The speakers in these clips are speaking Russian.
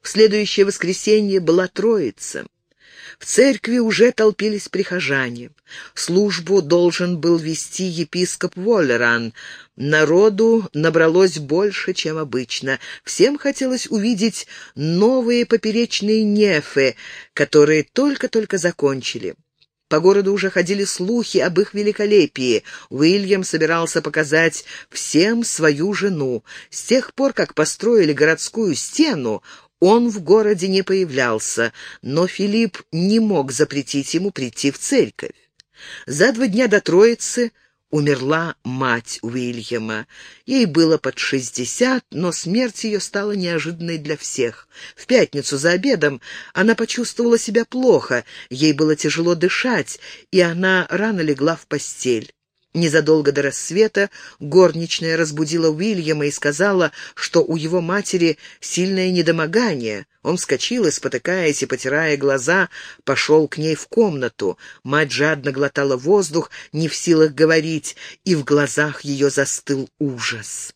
В следующее воскресенье была Троица. В церкви уже толпились прихожане. Службу должен был вести епископ Воллеран. Народу набралось больше, чем обычно. Всем хотелось увидеть новые поперечные нефы, которые только-только закончили. По городу уже ходили слухи об их великолепии. Уильям собирался показать всем свою жену. С тех пор, как построили городскую стену, он в городе не появлялся, но Филипп не мог запретить ему прийти в церковь. За два дня до Троицы умерла мать Уильяма. Ей было под шестьдесят, но смерть ее стала неожиданной для всех. В пятницу за обедом она почувствовала себя плохо, ей было тяжело дышать, и она рано легла в постель. Незадолго до рассвета горничная разбудила Уильяма и сказала, что у его матери сильное недомогание. Он вскочил и, спотыкаясь и потирая глаза, пошел к ней в комнату. Мать жадно глотала воздух, не в силах говорить, и в глазах ее застыл ужас.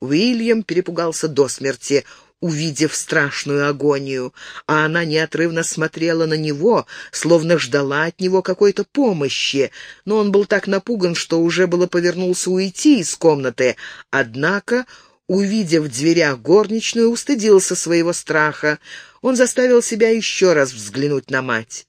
Уильям перепугался до смерти увидев страшную агонию, а она неотрывно смотрела на него, словно ждала от него какой-то помощи, но он был так напуган, что уже было повернулся уйти из комнаты, однако, увидев в дверях горничную, устыдился своего страха. Он заставил себя еще раз взглянуть на мать.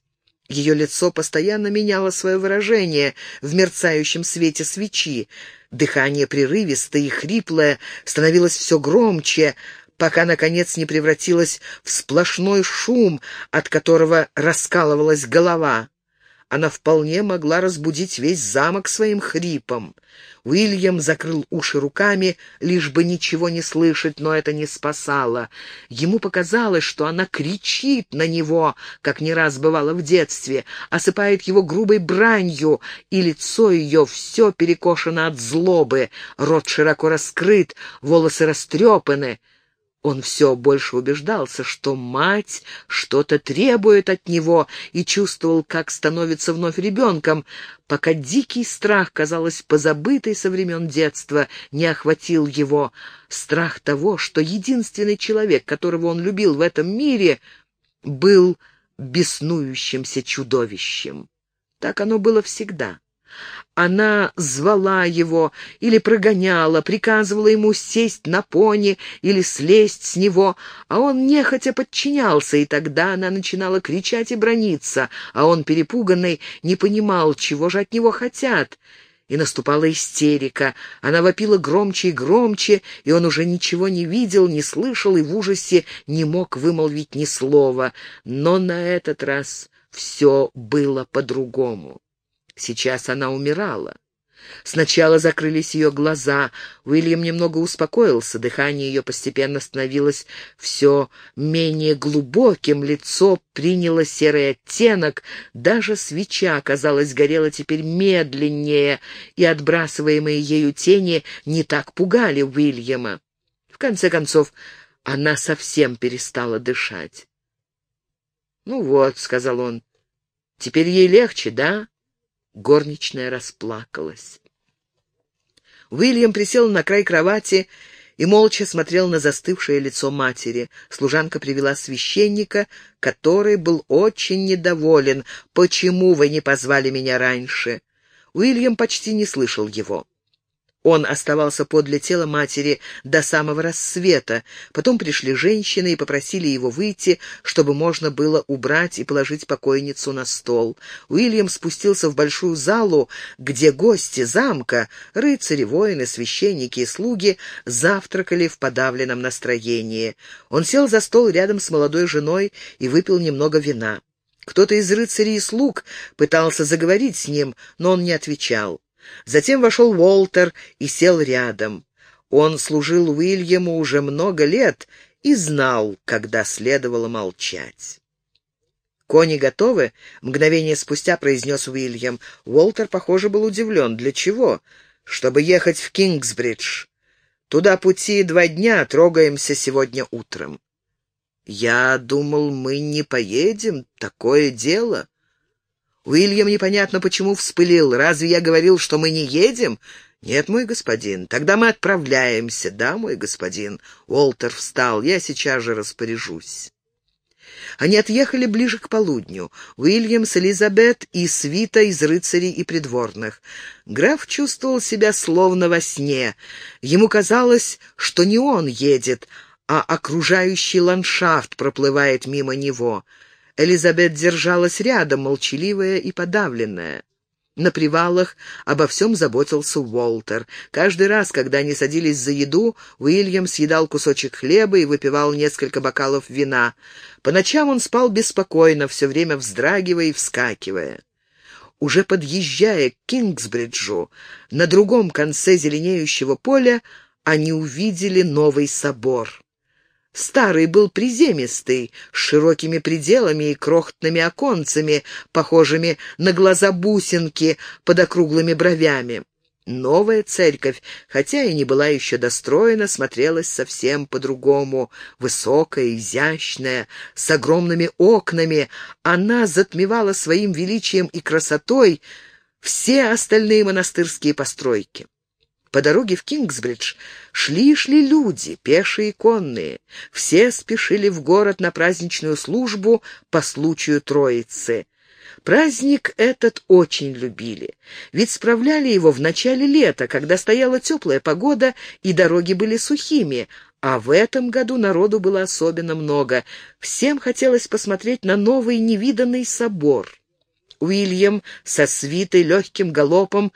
Ее лицо постоянно меняло свое выражение в мерцающем свете свечи. Дыхание прерывистое и хриплое становилось все громче, пока, наконец, не превратилась в сплошной шум, от которого раскалывалась голова. Она вполне могла разбудить весь замок своим хрипом. Уильям закрыл уши руками, лишь бы ничего не слышать, но это не спасало. Ему показалось, что она кричит на него, как не раз бывало в детстве, осыпает его грубой бранью, и лицо ее все перекошено от злобы, рот широко раскрыт, волосы растрепаны — он все больше убеждался, что мать что-то требует от него и чувствовал, как становится вновь ребенком, пока дикий страх, казалось, позабытый со времен детства, не охватил его. Страх того, что единственный человек, которого он любил в этом мире, был беснующимся чудовищем. Так оно было всегда. Она звала его или прогоняла, приказывала ему сесть на пони или слезть с него, а он нехотя подчинялся, и тогда она начинала кричать и брониться, а он, перепуганный, не понимал, чего же от него хотят. И наступала истерика. Она вопила громче и громче, и он уже ничего не видел, не слышал и в ужасе не мог вымолвить ни слова. Но на этот раз все было по-другому. Сейчас она умирала. Сначала закрылись ее глаза. Уильям немного успокоился, дыхание ее постепенно становилось все менее глубоким, лицо приняло серый оттенок, даже свеча, казалось, горела теперь медленнее, и отбрасываемые ею тени не так пугали Уильяма. В конце концов, она совсем перестала дышать. «Ну вот», — сказал он, — «теперь ей легче, да?» Горничная расплакалась. Уильям присел на край кровати и молча смотрел на застывшее лицо матери. Служанка привела священника, который был очень недоволен. «Почему вы не позвали меня раньше?» Уильям почти не слышал его. Он оставался подле тела матери до самого рассвета. Потом пришли женщины и попросили его выйти, чтобы можно было убрать и положить покойницу на стол. Уильям спустился в большую залу, где гости замка, рыцари, воины, священники и слуги завтракали в подавленном настроении. Он сел за стол рядом с молодой женой и выпил немного вина. Кто-то из рыцарей и слуг пытался заговорить с ним, но он не отвечал. Затем вошел Уолтер и сел рядом. Он служил Уильяму уже много лет и знал, когда следовало молчать. «Кони готовы?» — мгновение спустя произнес Уильям. Уолтер, похоже, был удивлен. «Для чего?» «Чтобы ехать в Кингсбридж. Туда пути два дня, трогаемся сегодня утром». «Я думал, мы не поедем. Такое дело». Уильям непонятно почему вспылил. «Разве я говорил, что мы не едем?» «Нет, мой господин, тогда мы отправляемся». «Да, мой господин». Уолтер встал. «Я сейчас же распоряжусь». Они отъехали ближе к полудню. Уильям с Элизабет и свита из рыцарей и придворных. Граф чувствовал себя словно во сне. Ему казалось, что не он едет, а окружающий ландшафт проплывает мимо него. Элизабет держалась рядом, молчаливая и подавленная. На привалах обо всем заботился Уолтер. Каждый раз, когда они садились за еду, Уильям съедал кусочек хлеба и выпивал несколько бокалов вина. По ночам он спал беспокойно, все время вздрагивая и вскакивая. Уже подъезжая к Кингсбриджу, на другом конце зеленеющего поля они увидели новый собор. Старый был приземистый, с широкими пределами и крохотными оконцами, похожими на глаза бусинки под округлыми бровями. Новая церковь, хотя и не была еще достроена, смотрелась совсем по-другому. Высокая, изящная, с огромными окнами, она затмевала своим величием и красотой все остальные монастырские постройки. По дороге в Кингсбридж шли-шли люди, пешие и конные. Все спешили в город на праздничную службу по случаю Троицы. Праздник этот очень любили, ведь справляли его в начале лета, когда стояла теплая погода и дороги были сухими, а в этом году народу было особенно много. Всем хотелось посмотреть на новый невиданный собор. Уильям со свитой легким галопом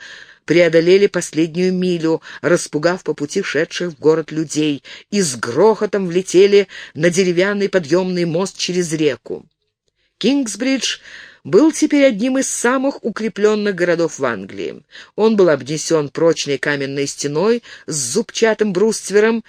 преодолели последнюю милю, распугав по пути шедших в город людей, и с грохотом влетели на деревянный подъемный мост через реку. Кингсбридж был теперь одним из самых укрепленных городов в Англии. Он был обнесен прочной каменной стеной с зубчатым бруствером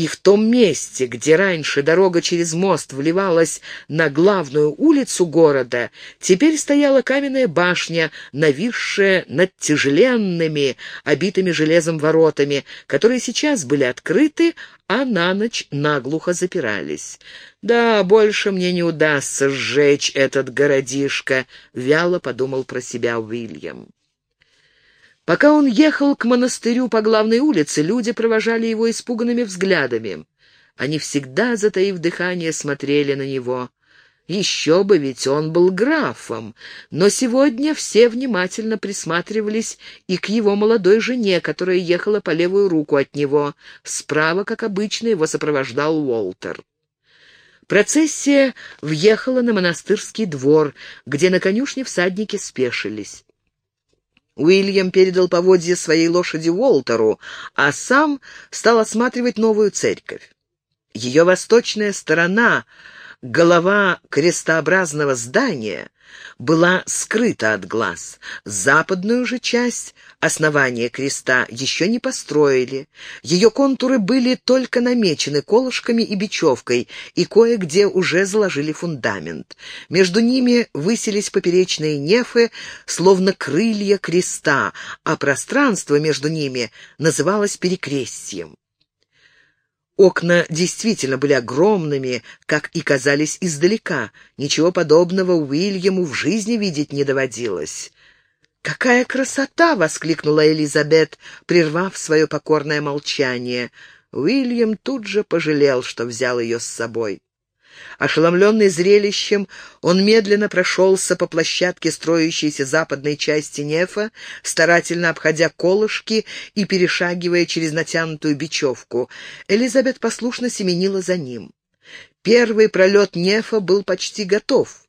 и в том месте, где раньше дорога через мост вливалась на главную улицу города, теперь стояла каменная башня, нависшая над тяжеленными, обитыми железом воротами, которые сейчас были открыты, а на ночь наглухо запирались. «Да, больше мне не удастся сжечь этот городишко», — вяло подумал про себя Уильям. Пока он ехал к монастырю по главной улице, люди провожали его испуганными взглядами. Они всегда, затаив дыхание, смотрели на него. Еще бы, ведь он был графом. Но сегодня все внимательно присматривались и к его молодой жене, которая ехала по левую руку от него. Справа, как обычно, его сопровождал Уолтер. Процессия въехала на монастырский двор, где на конюшне всадники спешились. Уильям передал поводье своей лошади Уолтеру, а сам стал осматривать новую церковь. Ее восточная сторона, голова крестообразного здания, была скрыта от глаз. Западную же часть основания креста еще не построили. Ее контуры были только намечены колышками и бечевкой, и кое-где уже заложили фундамент. Между ними высились поперечные нефы, словно крылья креста, а пространство между ними называлось перекрестьем. Окна действительно были огромными, как и казались издалека. Ничего подобного Уильяму в жизни видеть не доводилось. «Какая красота!» — воскликнула Элизабет, прервав свое покорное молчание. Уильям тут же пожалел, что взял ее с собой. Ошеломленный зрелищем, он медленно прошелся по площадке строящейся западной части Нефа, старательно обходя колышки и перешагивая через натянутую бечевку. Элизабет послушно семенила за ним. Первый пролет Нефа был почти готов.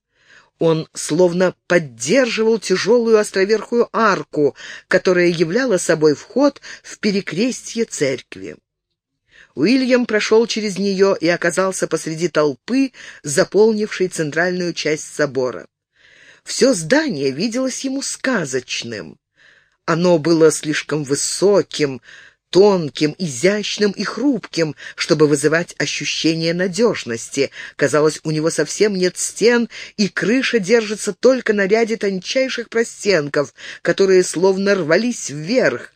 Он словно поддерживал тяжелую островерхую арку, которая являла собой вход в перекрестье церкви. Уильям прошел через нее и оказался посреди толпы, заполнившей центральную часть собора. Все здание виделось ему сказочным. Оно было слишком высоким, тонким, изящным и хрупким, чтобы вызывать ощущение надежности. Казалось, у него совсем нет стен, и крыша держится только на ряде тончайших простенков, которые словно рвались вверх,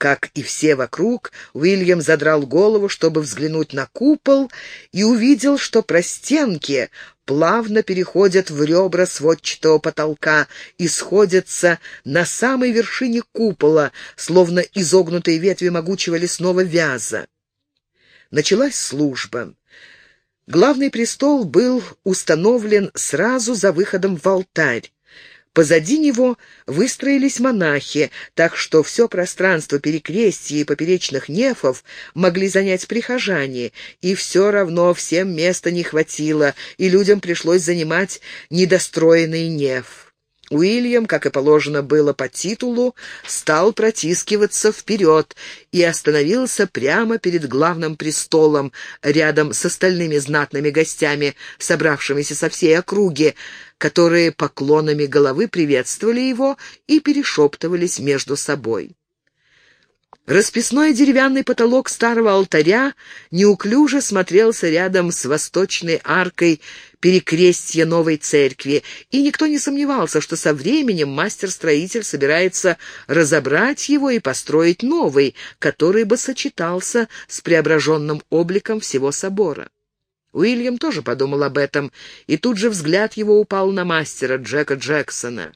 Как и все вокруг, Уильям задрал голову, чтобы взглянуть на купол, и увидел, что простенки плавно переходят в ребра сводчатого потолка и сходятся на самой вершине купола, словно изогнутые ветви могучего лесного вяза. Началась служба. Главный престол был установлен сразу за выходом в алтарь. Позади него выстроились монахи, так что все пространство перекрестья и поперечных нефов могли занять прихожане, и все равно всем места не хватило, и людям пришлось занимать недостроенный неф. Уильям, как и положено было по титулу, стал протискиваться вперед и остановился прямо перед главным престолом, рядом с остальными знатными гостями, собравшимися со всей округи, которые поклонами головы приветствовали его и перешептывались между собой. Расписной деревянный потолок старого алтаря неуклюже смотрелся рядом с восточной аркой перекрестья новой церкви, и никто не сомневался, что со временем мастер-строитель собирается разобрать его и построить новый, который бы сочетался с преображенным обликом всего собора. Уильям тоже подумал об этом, и тут же взгляд его упал на мастера Джека Джексона.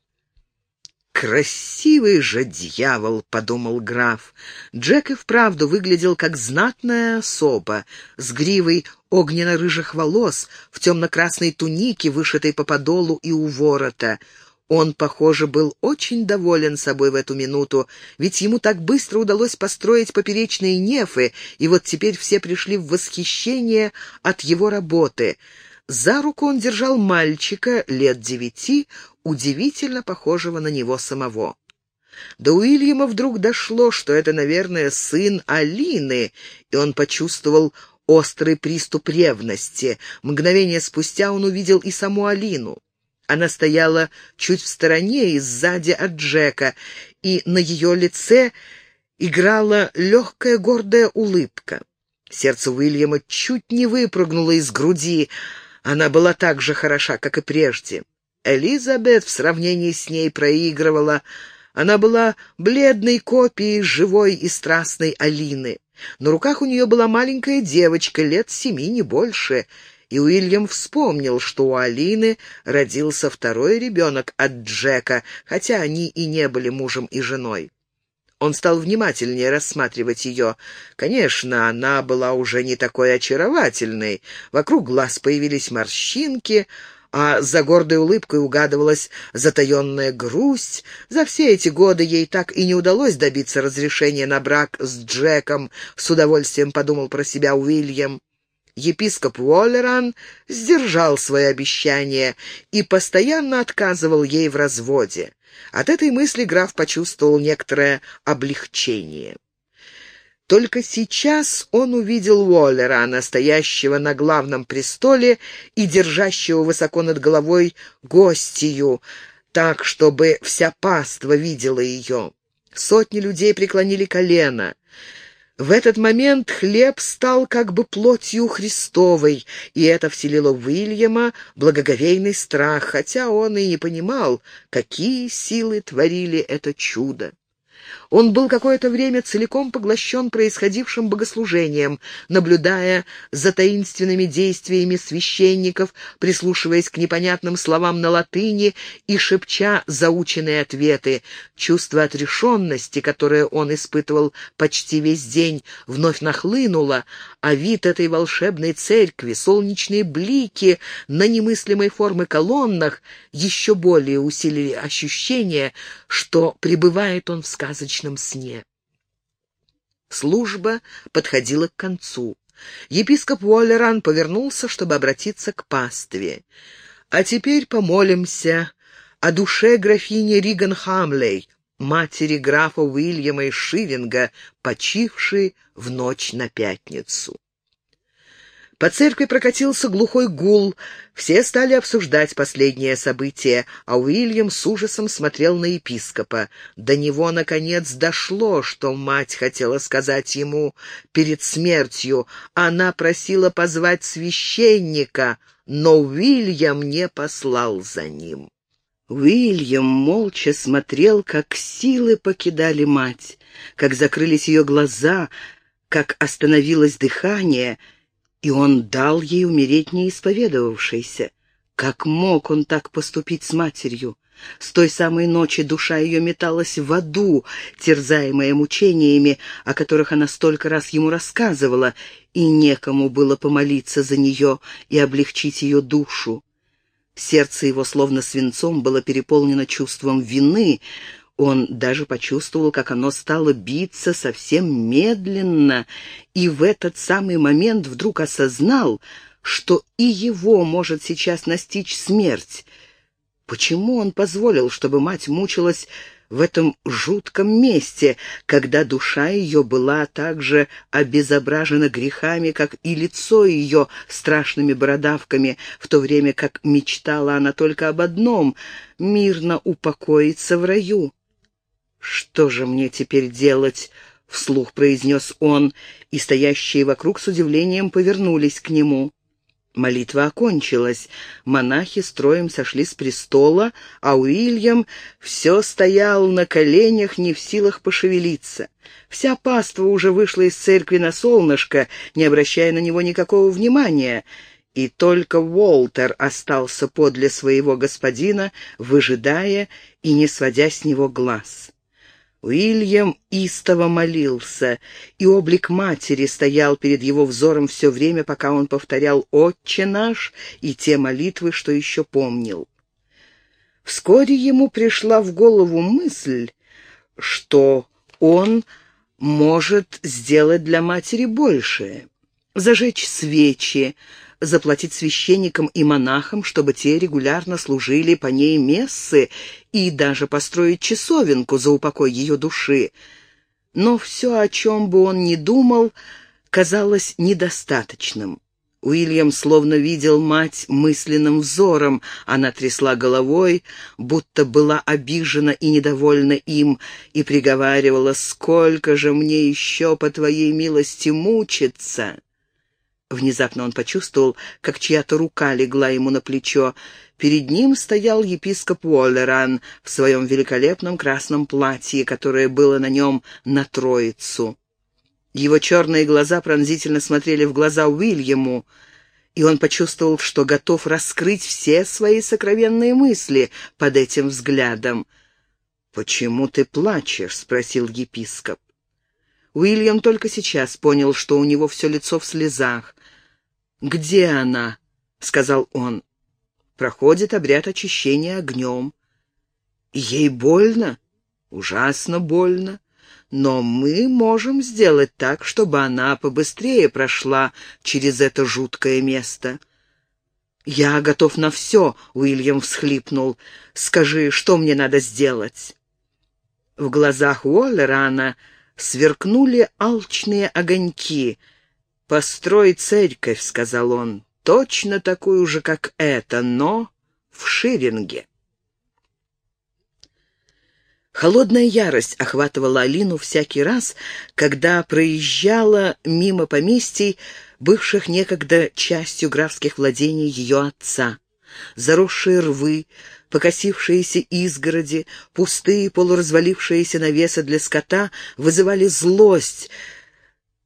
«Красивый же дьявол!» — подумал граф. Джек и вправду выглядел как знатная особа, с гривой огненно-рыжих волос, в темно-красной тунике, вышитой по подолу и у ворота. Он, похоже, был очень доволен собой в эту минуту, ведь ему так быстро удалось построить поперечные нефы, и вот теперь все пришли в восхищение от его работы — за руку он держал мальчика лет девяти, удивительно похожего на него самого. До Уильяма вдруг дошло, что это, наверное, сын Алины, и он почувствовал острый приступ ревности. Мгновение спустя он увидел и саму Алину. Она стояла чуть в стороне и сзади от Джека, и на ее лице играла легкая гордая улыбка. Сердце Уильяма чуть не выпрыгнуло из груди, она была так же хороша, как и прежде. Элизабет в сравнении с ней проигрывала. Она была бледной копией живой и страстной Алины. На руках у нее была маленькая девочка, лет семи, не больше, и Уильям вспомнил, что у Алины родился второй ребенок от Джека, хотя они и не были мужем и женой. Он стал внимательнее рассматривать ее. Конечно, она была уже не такой очаровательной. Вокруг глаз появились морщинки, а за гордой улыбкой угадывалась затаенная грусть. За все эти годы ей так и не удалось добиться разрешения на брак с Джеком, с удовольствием подумал про себя Уильям. Епископ Уоллеран сдержал свое обещание и постоянно отказывал ей в разводе. От этой мысли граф почувствовал некоторое облегчение. Только сейчас он увидел Уоллера, настоящего на главном престоле и держащего высоко над головой гостью, так, чтобы вся паства видела ее. Сотни людей преклонили колено. В этот момент хлеб стал как бы плотью Христовой, и это вселило в Уильяма благоговейный страх, хотя он и не понимал, какие силы творили это чудо. Он был какое-то время целиком поглощен происходившим богослужением, наблюдая за таинственными действиями священников, прислушиваясь к непонятным словам на латыни и шепча заученные ответы. Чувство отрешенности, которое он испытывал почти весь день, вновь нахлынуло, а вид этой волшебной церкви, солнечные блики на немыслимой формы колоннах еще более усилили ощущение, что пребывает он в сказочном сказочном сне. Служба подходила к концу. Епископ Уоллеран повернулся, чтобы обратиться к пастве. «А теперь помолимся о душе графини Риган Хамлей, матери графа Уильяма и Шивинга, почившей в ночь на пятницу». По церкви прокатился глухой гул. Все стали обсуждать последнее событие, а Уильям с ужасом смотрел на епископа. До него, наконец, дошло, что мать хотела сказать ему перед смертью. Она просила позвать священника, но Уильям не послал за ним. Уильям молча смотрел, как силы покидали мать, как закрылись ее глаза, как остановилось дыхание, и он дал ей умереть не исповедовавшейся. Как мог он так поступить с матерью? С той самой ночи душа ее металась в аду, терзаемая мучениями, о которых она столько раз ему рассказывала, и некому было помолиться за нее и облегчить ее душу. Сердце его словно свинцом было переполнено чувством вины, он даже почувствовал, как оно стало биться совсем медленно, и в этот самый момент вдруг осознал, что и его может сейчас настичь смерть. Почему он позволил, чтобы мать мучилась в этом жутком месте, когда душа ее была так же обезображена грехами, как и лицо ее страшными бородавками, в то время как мечтала она только об одном — мирно упокоиться в раю. «Что же мне теперь делать?» — вслух произнес он, и стоящие вокруг с удивлением повернулись к нему. Молитва окончилась. Монахи строем сошли с престола, а Уильям все стоял на коленях, не в силах пошевелиться. Вся паства уже вышла из церкви на солнышко, не обращая на него никакого внимания, и только Уолтер остался подле своего господина, выжидая и не сводя с него глаз. Уильям истово молился, и облик матери стоял перед его взором все время, пока он повторял «Отче наш» и те молитвы, что еще помнил. Вскоре ему пришла в голову мысль, что он может сделать для матери большее. Зажечь свечи, заплатить священникам и монахам, чтобы те регулярно служили по ней мессы и даже построить часовенку за упокой ее души. Но все, о чем бы он ни думал, казалось недостаточным. Уильям словно видел мать мысленным взором. Она трясла головой, будто была обижена и недовольна им, и приговаривала, «Сколько же мне еще, по твоей милости, мучиться!» Внезапно он почувствовал, как чья-то рука легла ему на плечо. Перед ним стоял епископ Уоллеран в своем великолепном красном платье, которое было на нем на троицу. Его черные глаза пронзительно смотрели в глаза Уильяму, и он почувствовал, что готов раскрыть все свои сокровенные мысли под этим взглядом. «Почему ты плачешь?» — спросил епископ. Уильям только сейчас понял, что у него все лицо в слезах. «Где она?» — сказал он. «Проходит обряд очищения огнем». «Ей больно?» «Ужасно больно. Но мы можем сделать так, чтобы она побыстрее прошла через это жуткое место». «Я готов на все», — Уильям всхлипнул. «Скажи, что мне надо сделать?» В глазах Уоллерана сверкнули алчные огоньки. «Построй церковь», — сказал он, — «точно такую же, как эта, но в Ширинге». Холодная ярость охватывала Алину всякий раз, когда проезжала мимо поместий, бывших некогда частью графских владений ее отца. Заросшие рвы, Покосившиеся изгороди, пустые полуразвалившиеся навесы для скота вызывали злость.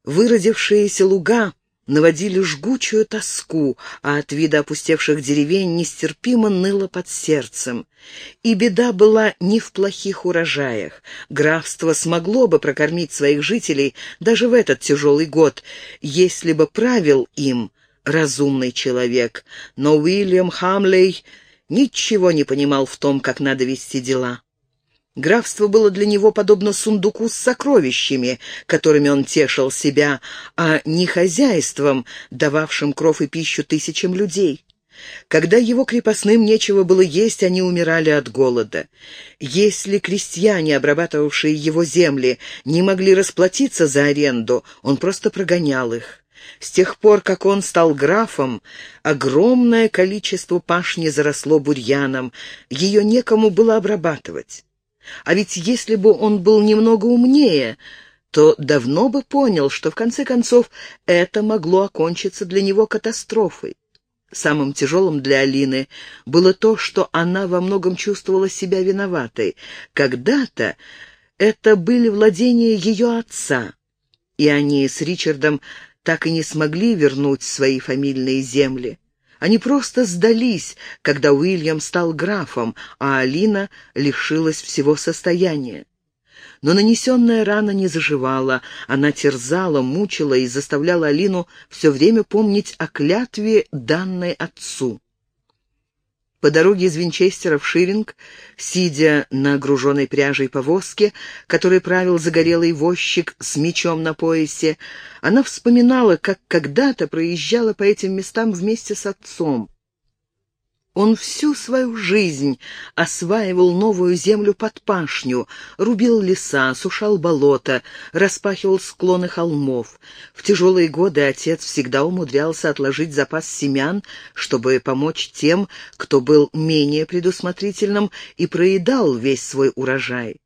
Выродившиеся луга наводили жгучую тоску, а от вида опустевших деревень нестерпимо ныло под сердцем. И беда была не в плохих урожаях. Графство смогло бы прокормить своих жителей даже в этот тяжелый год, если бы правил им разумный человек. Но Уильям Хамлей ничего не понимал в том, как надо вести дела. Графство было для него подобно сундуку с сокровищами, которыми он тешил себя, а не хозяйством, дававшим кров и пищу тысячам людей. Когда его крепостным нечего было есть, они умирали от голода. Если крестьяне, обрабатывавшие его земли, не могли расплатиться за аренду, он просто прогонял их. С тех пор, как он стал графом, огромное количество пашни заросло бурьяном, ее некому было обрабатывать. А ведь если бы он был немного умнее, то давно бы понял, что в конце концов это могло окончиться для него катастрофой. Самым тяжелым для Алины было то, что она во многом чувствовала себя виноватой. Когда-то это были владения ее отца, и они с Ричардом так и не смогли вернуть свои фамильные земли. Они просто сдались, когда Уильям стал графом, а Алина лишилась всего состояния. Но нанесенная рана не заживала, она терзала, мучила и заставляла Алину все время помнить о клятве, данной отцу. По дороге из Винчестера в Ширинг, сидя на груженной пряжей повозке, которой правил загорелый возчик с мечом на поясе, она вспоминала, как когда-то проезжала по этим местам вместе с отцом. Он всю свою жизнь осваивал новую землю под пашню, рубил леса, сушал болота, распахивал склоны холмов. В тяжелые годы отец всегда умудрялся отложить запас семян, чтобы помочь тем, кто был менее предусмотрительным и проедал весь свой урожай.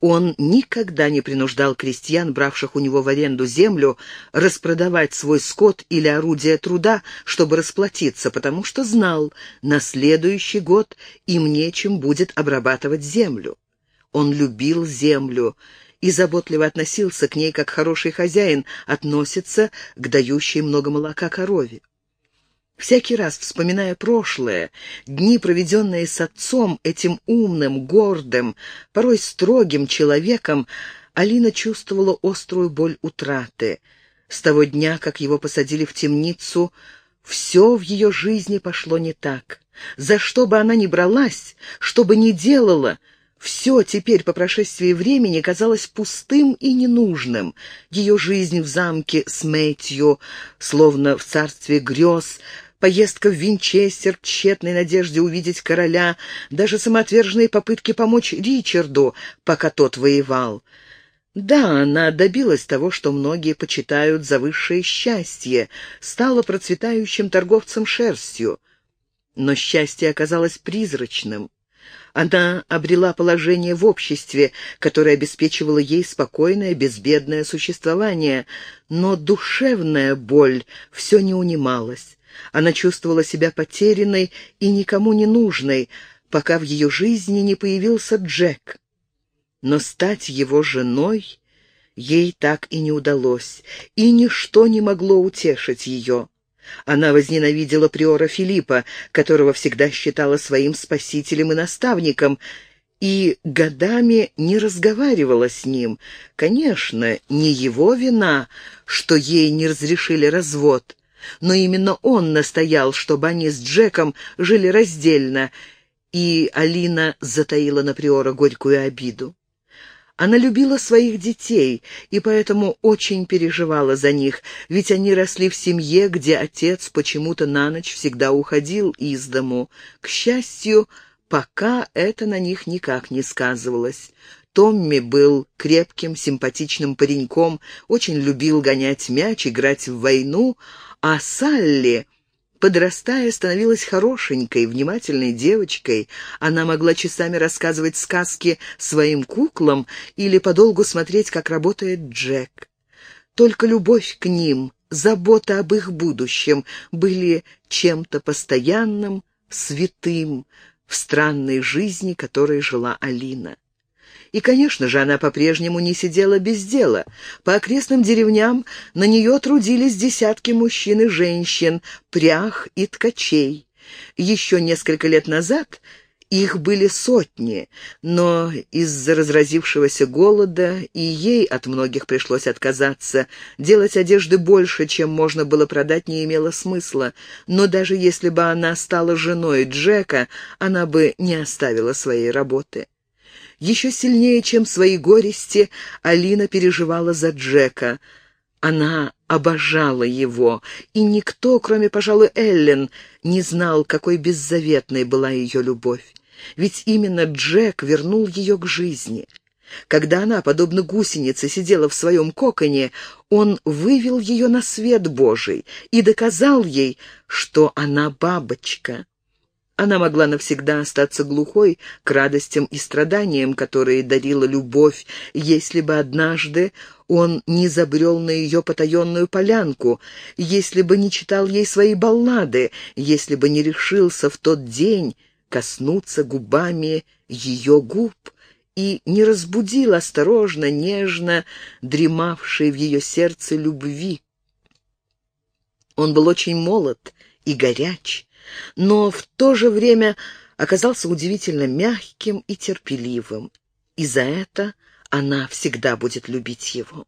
Он никогда не принуждал крестьян, бравших у него в аренду землю, распродавать свой скот или орудие труда, чтобы расплатиться, потому что знал, на следующий год им нечем будет обрабатывать землю. Он любил землю и заботливо относился к ней, как хороший хозяин относится к дающей много молока корове. Всякий раз, вспоминая прошлое, дни, проведенные с отцом, этим умным, гордым, порой строгим человеком, Алина чувствовала острую боль утраты. С того дня, как его посадили в темницу, все в ее жизни пошло не так. За что бы она ни бралась, что бы ни делала, все теперь, по прошествии времени, казалось пустым и ненужным. Ее жизнь в замке с Мэтью, словно в царстве грез, поездка в Винчестер в тщетной надежде увидеть короля, даже самоотверженные попытки помочь Ричарду, пока тот воевал. Да, она добилась того, что многие почитают за высшее счастье, стала процветающим торговцем шерстью. Но счастье оказалось призрачным. Она обрела положение в обществе, которое обеспечивало ей спокойное, безбедное существование, но душевная боль все не унималась. Она чувствовала себя потерянной и никому не нужной, пока в ее жизни не появился Джек. Но стать его женой ей так и не удалось, и ничто не могло утешить ее. Она возненавидела приора Филиппа, которого всегда считала своим спасителем и наставником, и годами не разговаривала с ним. Конечно, не его вина, что ей не разрешили развод но именно он настоял, чтобы они с Джеком жили раздельно, и Алина затаила на Приора горькую обиду. Она любила своих детей и поэтому очень переживала за них, ведь они росли в семье, где отец почему-то на ночь всегда уходил из дому. К счастью, пока это на них никак не сказывалось. Томми был крепким, симпатичным пареньком, очень любил гонять мяч, играть в войну, а Салли, подрастая, становилась хорошенькой, внимательной девочкой. Она могла часами рассказывать сказки своим куклам или подолгу смотреть, как работает Джек. Только любовь к ним, забота об их будущем были чем-то постоянным, святым в странной жизни, которой жила Алина. И, конечно же, она по-прежнему не сидела без дела. По окрестным деревням на нее трудились десятки мужчин и женщин, прях и ткачей. Еще несколько лет назад их были сотни, но из-за разразившегося голода и ей от многих пришлось отказаться. Делать одежды больше, чем можно было продать, не имело смысла. Но даже если бы она стала женой Джека, она бы не оставила своей работы. Еще сильнее, чем свои горести, Алина переживала за Джека. Она обожала его, и никто, кроме, пожалуй, Эллен, не знал, какой беззаветной была ее любовь. Ведь именно Джек вернул ее к жизни. Когда она, подобно гусенице, сидела в своем коконе, он вывел ее на свет Божий и доказал ей, что она бабочка. Она могла навсегда остаться глухой к радостям и страданиям, которые дарила любовь, если бы однажды он не забрел на ее потаенную полянку, если бы не читал ей свои баллады, если бы не решился в тот день коснуться губами ее губ и не разбудил осторожно, нежно дремавшей в ее сердце любви. Он был очень молод и горяч, но в то же время оказался удивительно мягким и терпеливым, и за это она всегда будет любить его.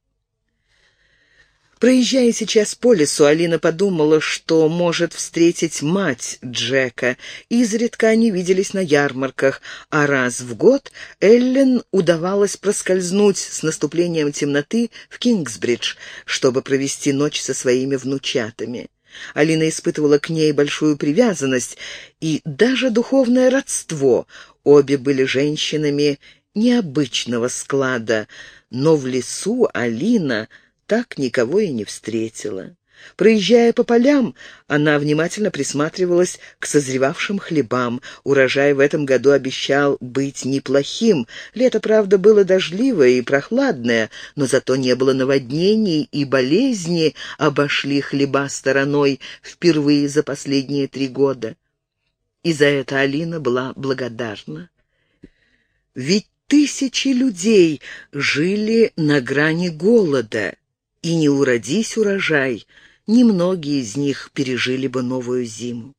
Проезжая сейчас по лесу, Алина подумала, что может встретить мать Джека. Изредка они виделись на ярмарках, а раз в год Эллен удавалось проскользнуть с наступлением темноты в Кингсбридж, чтобы провести ночь со своими внучатами. Алина испытывала к ней большую привязанность и даже духовное родство. Обе были женщинами необычного склада, но в лесу Алина так никого и не встретила. Проезжая по полям, она внимательно присматривалась к созревавшим хлебам. Урожай в этом году обещал быть неплохим. Лето, правда, было дождливое и прохладное, но зато не было наводнений, и болезни обошли хлеба стороной впервые за последние три года. И за это Алина была благодарна. Ведь тысячи людей жили на грани голода. И не уродись урожай, немногие из них пережили бы новую зиму.